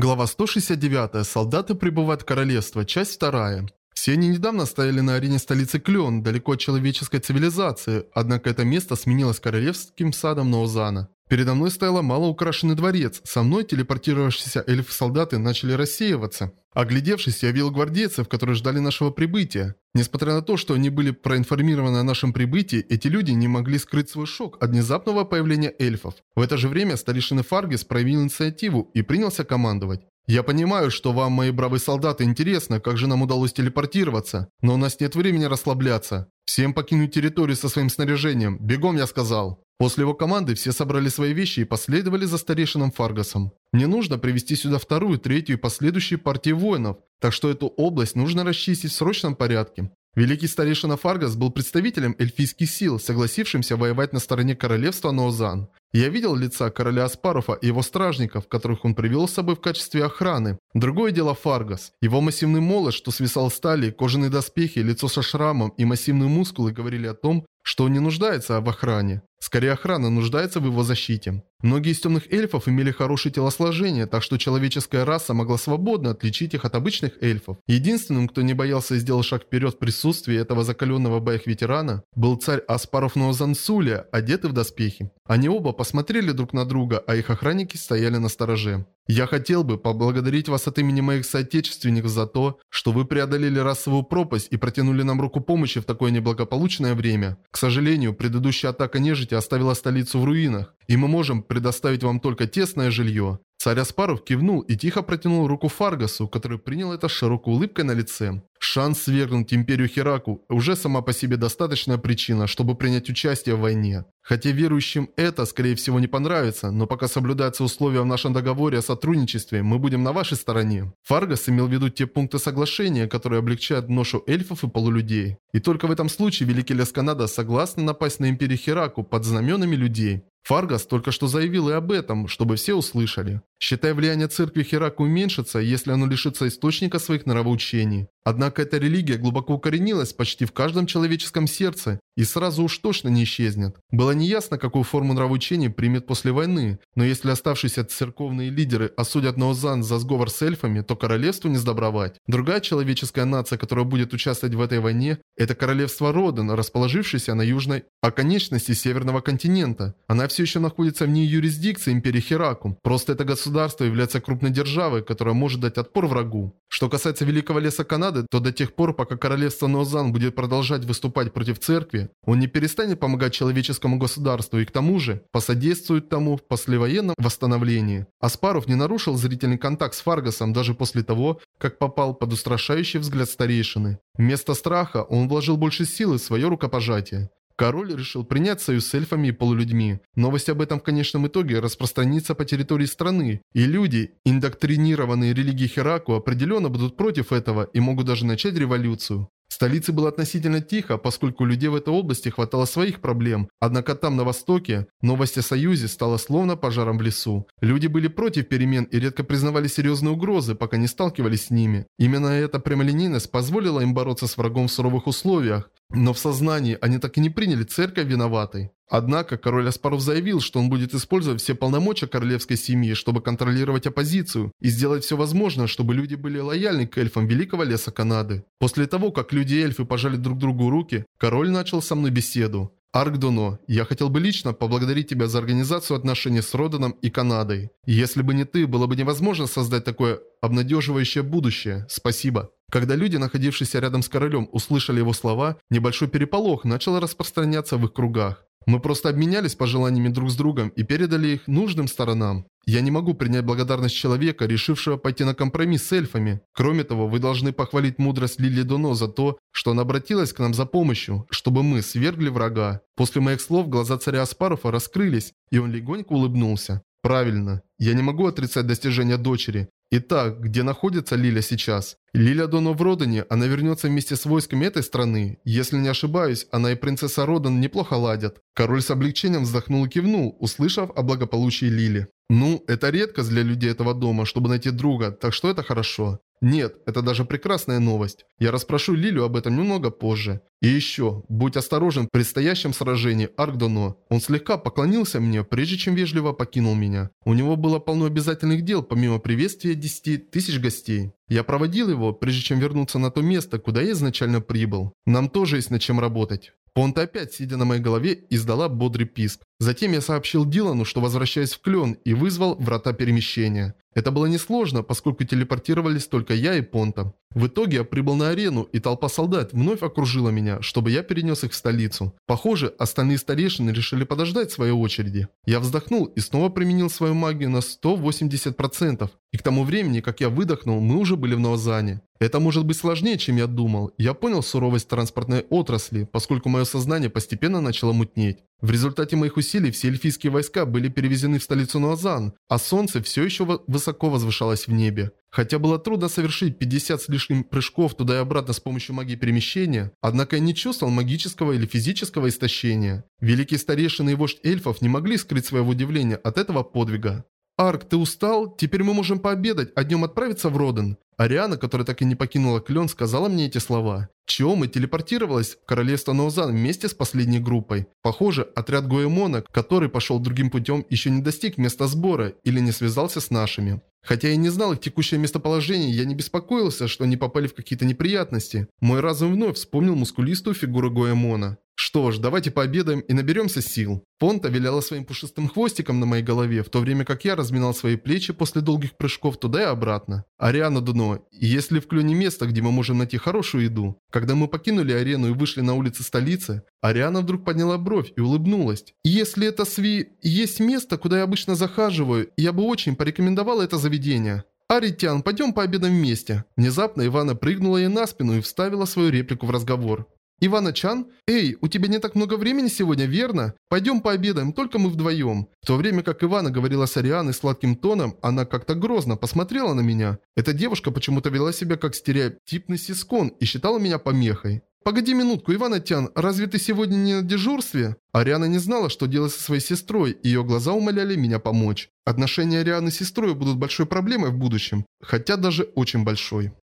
Глава 169. Солдаты прибывают в королевство. Часть 2. Все они недавно стояли на арене столицы Клен, далеко от человеческой цивилизации, однако это место сменилось королевским садом Ноузана. Передо мной стоял малоукрашенный дворец, со мной телепортировавшиеся эльфы-солдаты начали рассеиваться. Оглядевшись, я видел гвардейцев, которые ждали нашего прибытия. Несмотря на то, что они были проинформированы о нашем прибытии, эти люди не могли скрыть свой шок от внезапного появления эльфов. В это же время старейшина Фаргис проявил инициативу и принялся командовать. Я понимаю, что вам, мои бравые солдаты, интересно, как же нам удалось телепортироваться, но у нас нет времени расслабляться. Всем покинуть территорию со своим снаряжением. Бегом, я сказал. После его команды все собрали свои вещи и последовали за старейшином Фаргасом. Мне нужно привести сюда вторую, третью и последующие партии воинов, так что эту область нужно расчистить в срочном порядке. Великий старейшина Фаргас был представителем эльфийских сил, согласившимся воевать на стороне королевства Ноозан. Я видел лица короля Аспаруфа и его стражников, которых он привел с собой в качестве охраны. Другое дело Фаргас. Его массивный молот, что свисал стали, кожаные доспехи, лицо со шрамом и массивные мускулы говорили о том, что он не нуждается в охране. Скорее, охрана нуждается в его защите. Многие из темных эльфов имели хорошее телосложение, так что человеческая раса могла свободно отличить их от обычных эльфов. Единственным, кто не боялся и сделал шаг вперед в присутствии этого закаленного боях ветерана, был царь Аспаров Ноозансуля, одетый в доспехи. Они оба посмотрели друг на друга, а их охранники стояли на стороже. Я хотел бы поблагодарить вас от имени моих соотечественников за то, что вы преодолели расовую пропасть и протянули нам руку помощи в такое неблагополучное время. К сожалению, предыдущая атака нежити оставила столицу в руинах, и мы можем предоставить вам только тесное жилье. Царь Аспаров кивнул и тихо протянул руку Фаргасу, который принял это с широкой улыбкой на лице. Шанс свергнуть империю Хераку уже сама по себе достаточная причина, чтобы принять участие в войне. Хотя верующим это, скорее всего, не понравится, но пока соблюдаются условия в нашем договоре о сотрудничестве, мы будем на вашей стороне. Фаргас имел в виду те пункты соглашения, которые облегчают ношу эльфов и полулюдей. И только в этом случае Великий Лес Канада согласны напасть на империю Хераку под знаменами людей. Фаргас только что заявил и об этом, чтобы все услышали. Считай, влияние церкви Хераку уменьшится, если оно лишится источника своих нравоучений. Однако эта религия глубоко укоренилась почти в каждом человеческом сердце и сразу уж точно не исчезнет. Было неясно, какую форму нравоучений примет после войны, но если оставшиеся церковные лидеры осудят Наозан за сговор с эльфами, то королевству не сдобровать. Другая человеческая нация, которая будет участвовать в этой войне, это королевство Роден, расположившееся на южной оконечности северного континента. Она все еще находится вне юрисдикции империи Херакум. Просто это государство является крупной державой, которая может дать отпор врагу. Что касается Великого Леса Канады, то до тех пор, пока королевство Нозан будет продолжать выступать против церкви, он не перестанет помогать человеческому государству и к тому же посодействует тому в послевоенном восстановлении. Аспаров не нарушил зрительный контакт с Фаргасом даже после того, как попал под устрашающий взгляд старейшины. Вместо страха он вложил больше силы в свое рукопожатие. Король решил принять союз с эльфами и полулюдьми. Новость об этом в конечном итоге распространится по территории страны, и люди, индоктринированные религией Хераку, определенно будут против этого и могут даже начать революцию. Столице было относительно тихо, поскольку у людей в этой области хватало своих проблем, однако там, на востоке, новость о союзе стала словно пожаром в лесу. Люди были против перемен и редко признавали серьезные угрозы, пока не сталкивались с ними. Именно эта прямолинейность позволила им бороться с врагом в суровых условиях, но в сознании они так и не приняли церковь виноватой. Однако король Аспаров заявил, что он будет использовать все полномочия королевской семьи, чтобы контролировать оппозицию и сделать все возможное, чтобы люди были лояльны к эльфам Великого Леса Канады. После того, как люди и эльфы пожали друг другу руки, король начал со мной беседу. Аркдуно, я хотел бы лично поблагодарить тебя за организацию отношений с Роданом и Канадой. Если бы не ты, было бы невозможно создать такое обнадеживающее будущее. Спасибо. Когда люди, находившиеся рядом с королем, услышали его слова, небольшой переполох начал распространяться в их кругах. Мы просто обменялись пожеланиями друг с другом и передали их нужным сторонам. Я не могу принять благодарность человека, решившего пойти на компромисс с эльфами. Кроме того, вы должны похвалить мудрость Лили Доно за то, что она обратилась к нам за помощью, чтобы мы свергли врага. После моих слов глаза царя Аспаруфа раскрылись, и он легонько улыбнулся. Правильно. Я не могу отрицать достижения дочери. Итак, где находится Лиля сейчас? Лиля Доно в Родане, она вернется вместе с войсками этой страны. Если не ошибаюсь, она и принцесса Родан неплохо ладят. Король с облегчением вздохнул и кивнул, услышав о благополучии Лили. Ну, это редкость для людей этого дома, чтобы найти друга, так что это хорошо. Нет, это даже прекрасная новость. Я расспрошу Лилю об этом немного позже. И еще, будь осторожен в предстоящем сражении Аркдоно. Он слегка поклонился мне, прежде чем вежливо покинул меня. У него было полно обязательных дел, помимо приветствия 10 тысяч гостей. Я проводил его, прежде чем вернуться на то место, куда я изначально прибыл. Нам тоже есть над чем работать. Понта опять, сидя на моей голове, издала бодрый писк. Затем я сообщил Дилану, что возвращаюсь в Клен и вызвал врата перемещения. Это было несложно, поскольку телепортировались только я и Понта. В итоге я прибыл на арену, и толпа солдат вновь окружила меня, чтобы я перенес их в столицу. Похоже, остальные старейшины решили подождать своей очереди. Я вздохнул и снова применил свою магию на 180%. И к тому времени, как я выдохнул, мы уже были в Новозане. Это может быть сложнее, чем я думал. Я понял суровость транспортной отрасли, поскольку мое сознание постепенно начало мутнеть. В результате моих усилий все эльфийские войска были перевезены в столицу Нуазан, а солнце все еще высоко возвышалось в небе. Хотя было трудно совершить 50 с лишним прыжков туда и обратно с помощью магии перемещения, однако я не чувствовал магического или физического истощения. Великие старейшины и вождь эльфов не могли скрыть своего удивления от этого подвига. «Арк, ты устал? Теперь мы можем пообедать, а днем отправиться в Роден». Ариана, которая так и не покинула Клен, сказала мне эти слова. Чиома телепортировалась в королевство Наузан вместе с последней группой. Похоже, отряд Гоэмона, который пошел другим путем, еще не достиг места сбора или не связался с нашими. Хотя я не знал их текущее местоположение, я не беспокоился, что они попали в какие-то неприятности. Мой разум вновь вспомнил мускулистую фигуру Гоэмона. Что ж, давайте пообедаем и наберемся сил. Понта виляла своим пушистым хвостиком на моей голове, в то время как я разминал свои плечи после долгих прыжков туда и обратно. Ариана Дуно, есть ли в Клюне место, где мы можем найти хорошую еду? Когда мы покинули арену и вышли на улицы столицы, Ариана вдруг подняла бровь и улыбнулась. Если это Сви... есть место, куда я обычно захаживаю, я бы очень порекомендовала это заведение. «Аритян, пойдем пообедаем вместе». Внезапно Ивана прыгнула ей на спину и вставила свою реплику в разговор. «Ивана-чан? Эй, у тебя не так много времени сегодня, верно? Пойдем пообедаем, только мы вдвоем». В то время как Ивана говорила с Арианой сладким тоном, она как-то грозно посмотрела на меня. Эта девушка почему-то вела себя как стереотипный сискон и считала меня помехой. «Погоди минутку, Ивана-тян, разве ты сегодня не на дежурстве?» Ариана не знала, что делать со своей сестрой, и ее глаза умоляли меня помочь. Отношения Арианы с сестрой будут большой проблемой в будущем, хотя даже очень большой.